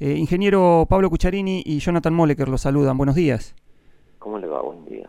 Eh, ingeniero Pablo Cucharini y Jonathan Moleker los saludan. Buenos días. ¿Cómo le va? Buen día.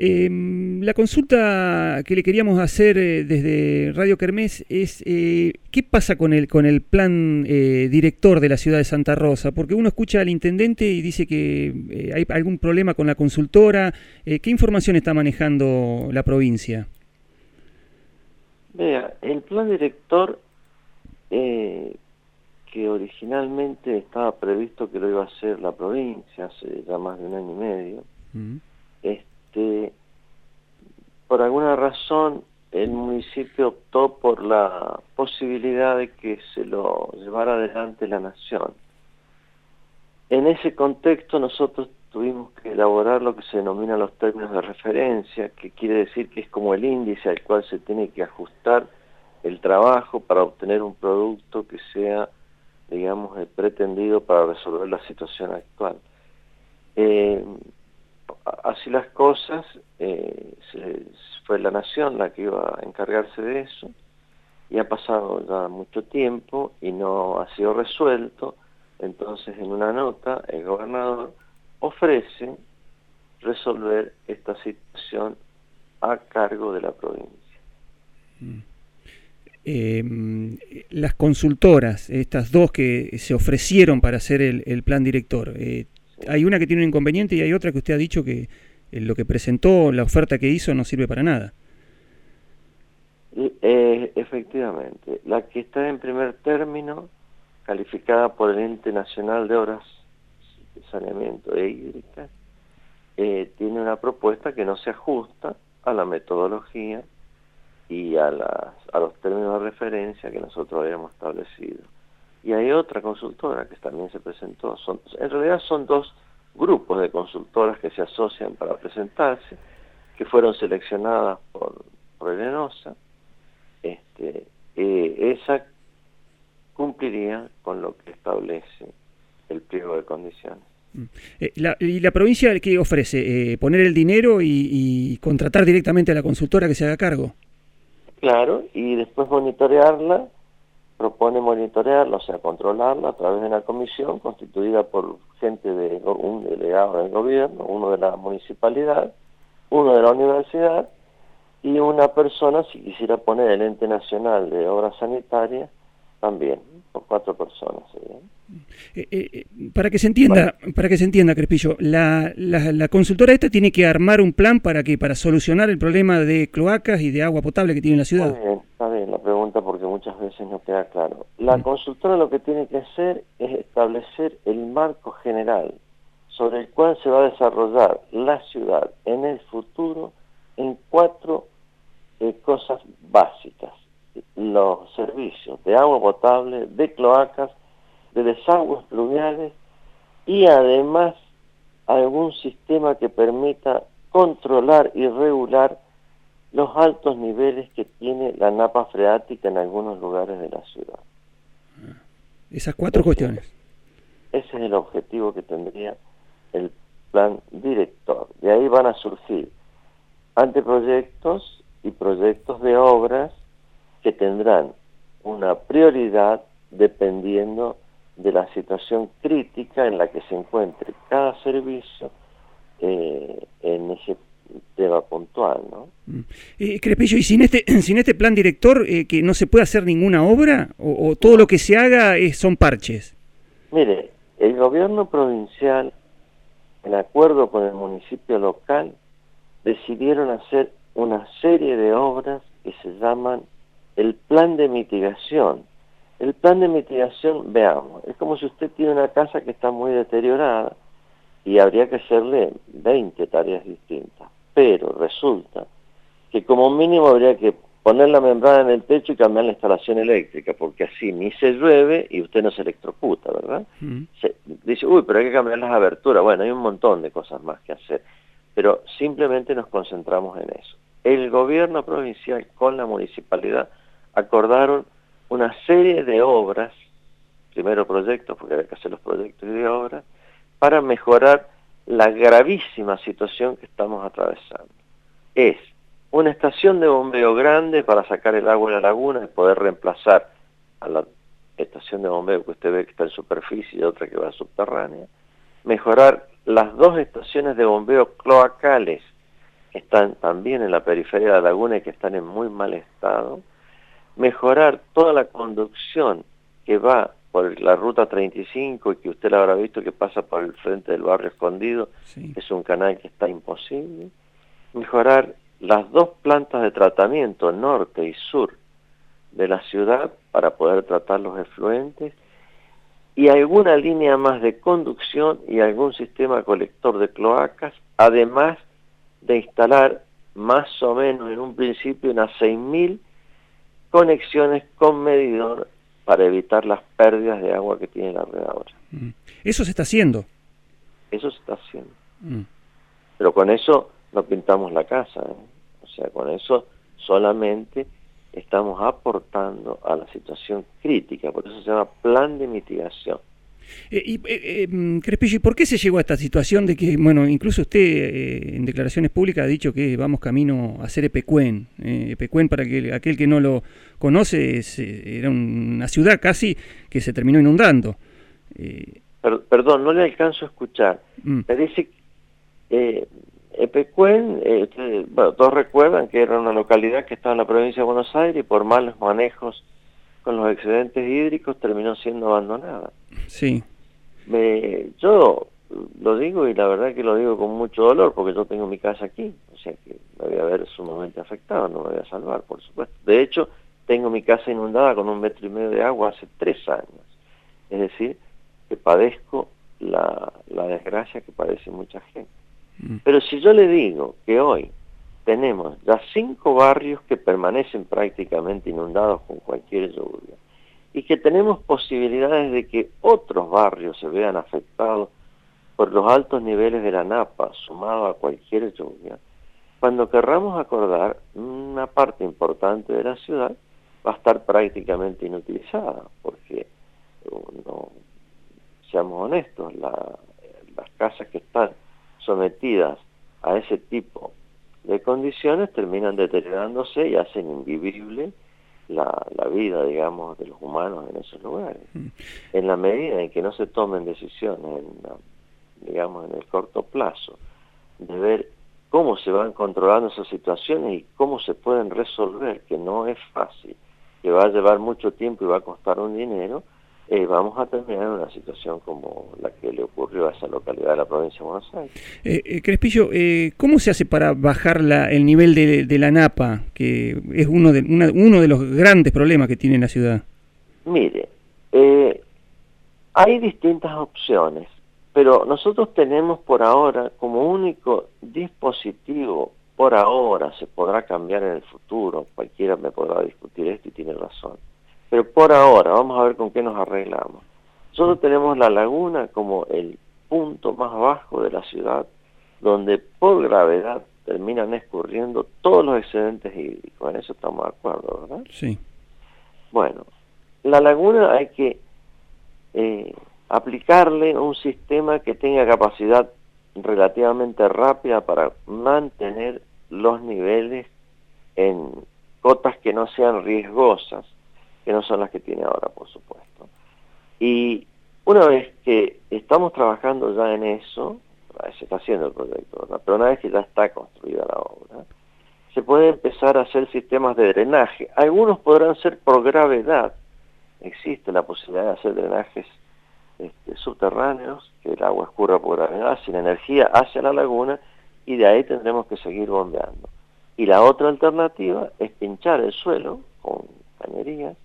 Em, la consulta que le queríamos hacer eh, desde Radio Kermés es eh, ¿qué pasa con el, con el plan director de la ciudad de Santa Rosa? Porque uno escucha al intendente y dice que hay algún problema con la consultora. ¿Qué información está manejando la provincia? Vea, el plan director que originalmente estaba previsto que lo iba a hacer la provincia hace ya más de un año y medio, este, por alguna razón el municipio optó por la posibilidad de que se lo llevara adelante la nación. En ese contexto nosotros tuvimos que elaborar lo que se denomina los términos de referencia, que quiere decir que es como el índice al cual se tiene que ajustar el trabajo para obtener un producto que sea, digamos, el pretendido para resolver la situación actual. Eh, así las cosas, eh, fue la nación la que iba a encargarse de eso, y ha pasado ya mucho tiempo y no ha sido resuelto, entonces en una nota el gobernador ofrece resolver esta situación a cargo de la provincia. Mm. Em, las consultoras, estas dos que se ofrecieron para hacer el, plan director, eh, hay una que tiene un inconveniente y hay otra que usted ha dicho que eh, lo que presentó, la oferta que hizo, no sirve para nada. Eh, efectivamente, la que está en primer término, calificada por el Ente Nacional de Obras de Saneamiento e Hídrica, tiene una propuesta que no se ajusta a la metodología y a, las, a los términos de referencia que nosotros habíamos establecido. Y hay otra consultora que también se presentó. Son, en realidad son dos grupos de consultoras que se asocian para presentarse, que fueron seleccionadas por, por. Este, eh, esa cumpliría con lo que establece el pliego de condiciones. Mm. Eh, ¿Y la provincia qué ofrece? Eh, ¿Poner el dinero y, y, contratar directamente a la consultora que se haga cargo? Claro, y después monitorearla, propone monitorearla, o sea, controlarla a través de una comisión constituida por gente de un delegado del gobierno, uno de la municipalidad, uno de la universidad y una persona, si quisiera poner el ente nacional de obras sanitarias, también, por cuatro personas. Eh, eh, eh, para que se entienda, para que se entienda, Crespillo, la, la, consultora esta tiene que armar un plan para que para solucionar el problema de cloacas y de agua potable que tiene la ciudad. Está bien, está bien la pregunta porque muchas veces no queda claro. La mm. consultora lo que tiene que hacer es establecer el marco general sobre el cual se va a desarrollar la ciudad en el futuro en cuatro cosas básicas los servicios de agua potable, de cloacas, de desagües pluviales y además algún sistema que permita controlar y regular los altos niveles que tiene la napa freática en algunos lugares de la ciudad. Esas cuatro cuestiones. Ese es el objetivo que tendría el plan director. De ahí van a surgir anteproyectos y proyectos de obras que tendrán una prioridad dependiendo de la situación crítica en la que se encuentre cada servicio eh, en ese tema puntual, ¿no? Mm. Eh, Crepillo, ¿y sin este, sin este plan director eh, que no se puede hacer ninguna obra? ¿O, todo lo que se haga son parches? Mire, el gobierno provincial, en acuerdo con el municipio local, decidieron hacer una serie de obras que se llaman el plan de mitigación. El plan de mitigación, veamos, es como si usted tiene una casa que está muy deteriorada y habría que hacerle 20 tareas distintas. Pero resulta que como mínimo habría que poner la membrana en el techo y cambiar la instalación eléctrica, porque así ni se llueve y usted no se electrocuta, ¿verdad? Se, dice, uy, pero hay que cambiar las aberturas. Bueno, hay un montón de cosas más que hacer, pero simplemente nos concentramos en eso. El gobierno provincial con la municipalidad acordaron una serie de obras, primero proyectos, porque había que hacer los proyectos de obras, para mejorar la gravísima situación que estamos atravesando. Es una estación de bombeo grande para sacar el agua de la laguna y poder reemplazar a la estación de bombeo que usted ve que está en superficie y otra que va subterránea, mejorar las dos estaciones de bombeo cloacales que están también en la periferia de la laguna y que están en muy mal estado, mejorar toda la conducción que va por la ruta 35 y que usted la habrá visto que pasa por el frente del barrio escondido, es un canal que está imposible, mejorar las dos plantas de tratamiento norte y sur de la ciudad para poder tratar los efluentes y alguna línea más de conducción y algún sistema colector de cloacas, además de instalar más o menos en un principio unas 6.000 conexiones con medidor para evitar las pérdidas de agua que tiene la red ahora. Mm. Eso se está haciendo. Eso se está haciendo. Mm. Pero con eso no pintamos la casa. ¿eh? O sea, con eso solamente estamos aportando a la situación crítica, por eso se llama plan de mitigación. Eh, y, eh, eh mm, ¿por qué se llegó a esta situación de que, bueno, incluso usted eh, en declaraciones públicas ha dicho que vamos camino a hacer Epecuen? Epecuen, para que, aquel que no lo conoce, era una ciudad casi que se terminó inundando. perdón, no le alcanzo a escuchar. Mm. Me dice, Epecuen, eh, bueno, todos recuerdan que era una localidad que estaba en la provincia de Buenos Aires y por malos manejos con los excedentes hídricos terminó siendo abandonada. Sí. Me, yo lo digo y la verdad que lo digo con mucho dolor porque yo tengo mi casa aquí, o sea que me voy a ver sumamente afectado, no me voy a salvar, por supuesto. De hecho, tengo mi casa inundada con un metro y medio de agua hace tres años. Es decir, que padezco la, la desgracia que padece mucha gente. Mm. Pero si yo le digo que hoy tenemos ya cinco barrios que permanecen prácticamente inundados con cualquier lluvia y que tenemos posibilidades de que otros barrios se vean afectados por los altos niveles de la napa sumado a cualquier lluvia, cuando querramos acordar, una parte importante de la ciudad va a estar prácticamente inutilizada, porque, no, seamos honestos, las casas que están sometidas a ese tipo de condiciones terminan deteriorándose y hacen invivible la, vida, digamos, de los humanos en esos lugares. Mm. En la medida en que no se tomen decisiones, en, digamos, en el corto plazo, de ver cómo se van controlando esas situaciones y cómo se pueden resolver, que no es fácil, que va a llevar mucho tiempo y va a costar un dinero, eh, vamos a terminar en una situación como la que le ocurrió a esa localidad de la provincia de Buenos Aires. Eh, eh Crespillo, eh, ¿cómo se hace para bajar la, el nivel de, la napa, que es uno de, uno de los grandes problemas que tiene la ciudad? Mire, hay distintas opciones, pero nosotros tenemos por ahora como único dispositivo, por ahora se podrá cambiar en el futuro, cualquiera me podrá discutir esto y tiene razón, pero por ahora, vamos a ver con qué nos arreglamos. Solo tenemos la laguna como el punto más bajo de la ciudad, donde por gravedad terminan escurriendo todos los excedentes hídricos. En eso estamos de acuerdo, ¿verdad? Sí. Bueno, la laguna hay que eh, aplicarle un sistema que tenga capacidad relativamente rápida para mantener los niveles en cotas que no sean riesgosas que no son las que tiene ahora, por supuesto. Y una vez que estamos trabajando ya en eso, se está haciendo el proyecto, pero una vez que ya está construida la obra, se puede empezar a hacer sistemas de drenaje. Algunos podrán ser por gravedad. Existe la posibilidad de hacer drenajes este, subterráneos, que el agua escurra por gravedad, sin energía, hacia la laguna, y de ahí tendremos que seguir bombeando. Y la otra alternativa es pinchar el suelo con cañerías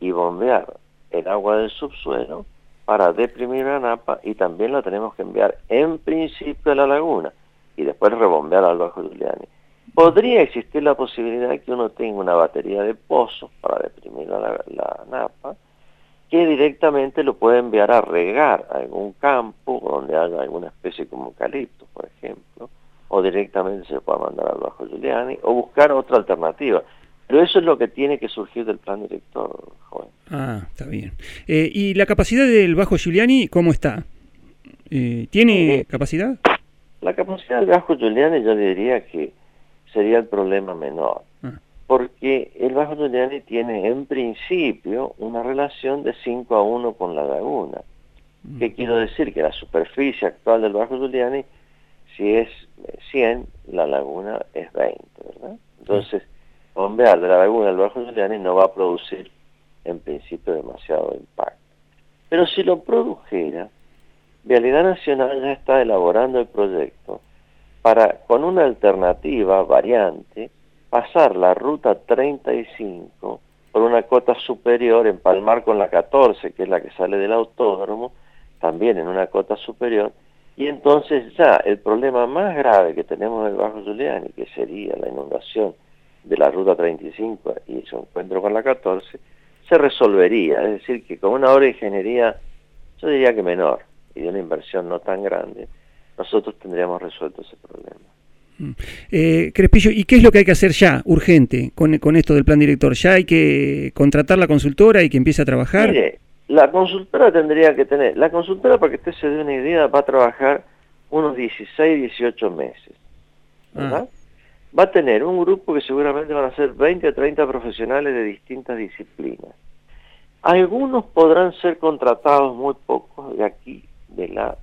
y bombear el agua del subsuelo para deprimir la napa y también la tenemos que enviar en principio a la laguna y después rebombear al Bajo Giuliani. Podría existir la posibilidad de que uno tenga una batería de pozos para deprimir la, napa que directamente lo puede enviar a regar a algún campo donde haya alguna especie como eucalipto, por ejemplo, o directamente se puede mandar al Bajo Giuliani o buscar otra alternativa. Pero eso es lo que tiene que surgir del plan director, joven. Ah, está bien. Eh, ¿Y la capacidad del Bajo Giuliani cómo está? Eh, ¿Tiene capacidad? La capacidad del Bajo Giuliani yo diría que sería el problema menor. Ah. porque el Bajo Giuliani tiene en principio una relación de 5 a 1 con la laguna. ¿Qué quiero decir? Que la superficie actual del Bajo Giuliani, si es 100, la laguna es 20, ¿verdad? Entonces, bombear de la laguna del Bajo Giuliani no va a producir en principio demasiado impacto. Pero si lo produjera, Vialidad Nacional ya está elaborando el proyecto para, con una alternativa variante, pasar la ruta 35 por una cota superior, empalmar con la 14, que es la que sale del autódromo, también en una cota superior, y entonces ya el problema más grave que tenemos en el Bajo Giuliani, que sería la inundación de la ruta 35 y su encuentro con la 14, se resolvería. Es decir, que con una obra de ingeniería, yo diría que menor, y de una inversión no tan grande, nosotros tendríamos resuelto ese problema. Mm. Eh, Crespillo, ¿y qué es lo que hay que hacer ya, urgente, con, con esto del plan director? ¿Ya hay que contratar la consultora y que empiece a trabajar? Mire, la consultora tendría que tener, la consultora para que usted se dé una idea va a trabajar unos 16, 18 meses, ¿verdad? Ah. Va a tener un grupo que seguramente van a ser 20 o 30 profesionales de distintas disciplinas. Algunos podrán ser contratados, muy pocos, de aquí, de la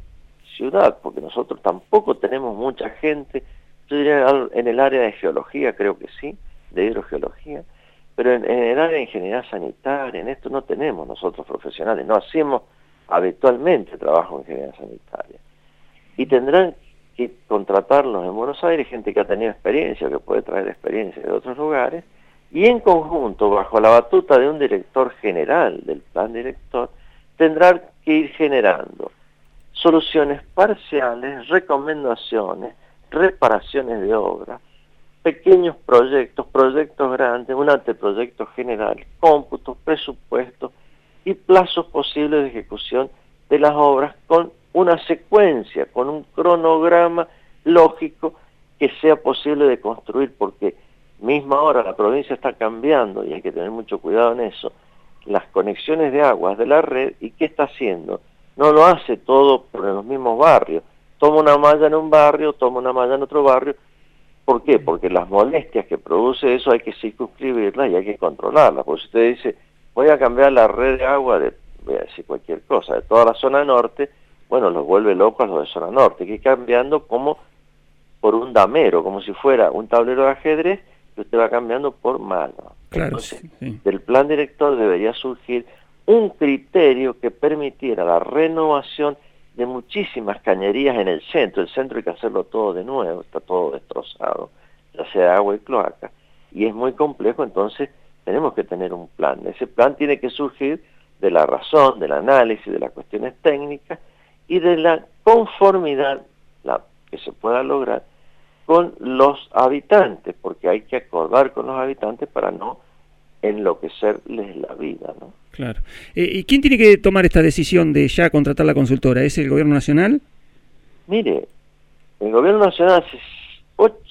ciudad, porque nosotros tampoco tenemos mucha gente, yo diría en el área de geología, creo que sí, de hidrogeología, pero en, el área de ingeniería sanitaria, en esto no tenemos nosotros profesionales, no hacemos habitualmente trabajo en ingeniería sanitaria. Y tendrán que contratarlos en Buenos Aires, gente que ha tenido experiencia, que puede traer experiencia de otros lugares, y en conjunto, bajo la batuta de un director general del plan director, tendrán que ir generando soluciones parciales, recomendaciones, reparaciones de obra, pequeños proyectos, proyectos grandes, un anteproyecto general, cómputos, presupuestos y plazos posibles de ejecución de las obras con una secuencia, con un cronograma lógico que sea posible de construir, porque misma ahora la provincia está cambiando y hay que tener mucho cuidado en eso, las conexiones de aguas de la red y qué está haciendo. No lo hace todo por los mismos barrios. Toma una malla en un barrio, toma una malla en otro barrio ¿Por qué? Porque las molestias que produce eso hay que circunscribirlas y hay que controlarlas. Porque si usted dice, voy a cambiar la red de agua de, voy a decir cualquier cosa, de toda la zona norte, bueno, los vuelve locos los de zona norte, que cambiando como por un damero, como si fuera un tablero de ajedrez, que usted va cambiando por mano. Claro, del plan director debería surgir un criterio que permitiera la renovación de muchísimas cañerías en el centro. El centro hay que hacerlo todo de nuevo, está todo destrozado, ya sea agua y cloaca, y es muy complejo, entonces tenemos que tener un plan. Ese plan tiene que surgir de la razón, del análisis, de las cuestiones técnicas y de la conformidad la, que se pueda lograr con los habitantes, porque hay que acordar con los habitantes para no enloquecerles la vida, ¿no? Claro. Eh, ¿Y quién tiene que tomar esta decisión de ya contratar la consultora? ¿Es el gobierno nacional? Mire, el gobierno nacional hace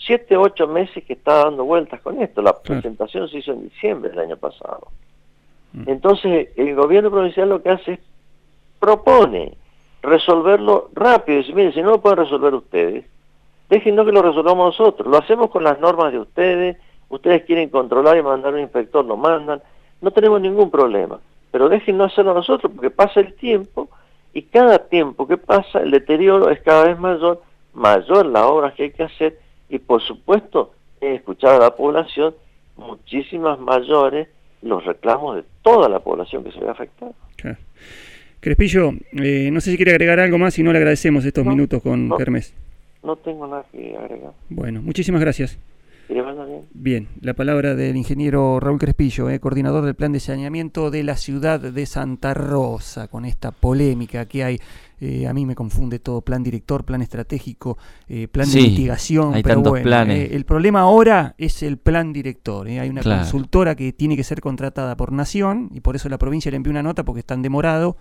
siete, ocho meses que está dando vueltas con esto. La presentación se hizo en diciembre del año pasado. Mm. Entonces, el gobierno provincial lo que hace es propone resolverlo rápido. Dice, mire, si no lo pueden resolver ustedes, déjenos que lo resolvamos nosotros. Lo hacemos con las normas de ustedes, ustedes quieren controlar y mandar un inspector, lo mandan, no tenemos ningún problema, pero déjenos hacerlo nosotros porque pasa el tiempo y cada tiempo que pasa el deterioro es cada vez mayor, mayor la obra que hay que hacer y por supuesto escuchar a la población muchísimas mayores los reclamos de toda la población que se ve afectada. Crespillo, eh, no sé si quiere agregar algo más y no le agradecemos estos minutos con no, Hermes. No tengo nada que agregar. Bueno, muchísimas gracias. Bien, la palabra del ingeniero Raúl Crespillo, eh, coordinador del plan de saneamiento de la ciudad de Santa Rosa, con esta polémica que hay. Eh, a mí me confunde todo, plan director, plan estratégico, eh, plan de mitigación. Hay tantos planes. el problema ahora es el plan director. Hay una consultora que tiene que ser contratada por Nación y por eso la provincia le envió una nota porque están demorado.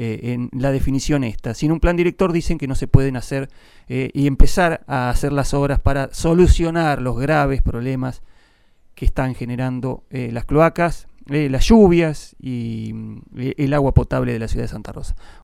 Eh, en la definición esta. Sin un plan director dicen que no se pueden hacer eh, y empezar a hacer las obras para solucionar los graves problemas que están generando eh, las cloacas, las lluvias y el agua potable de la ciudad de Santa Rosa.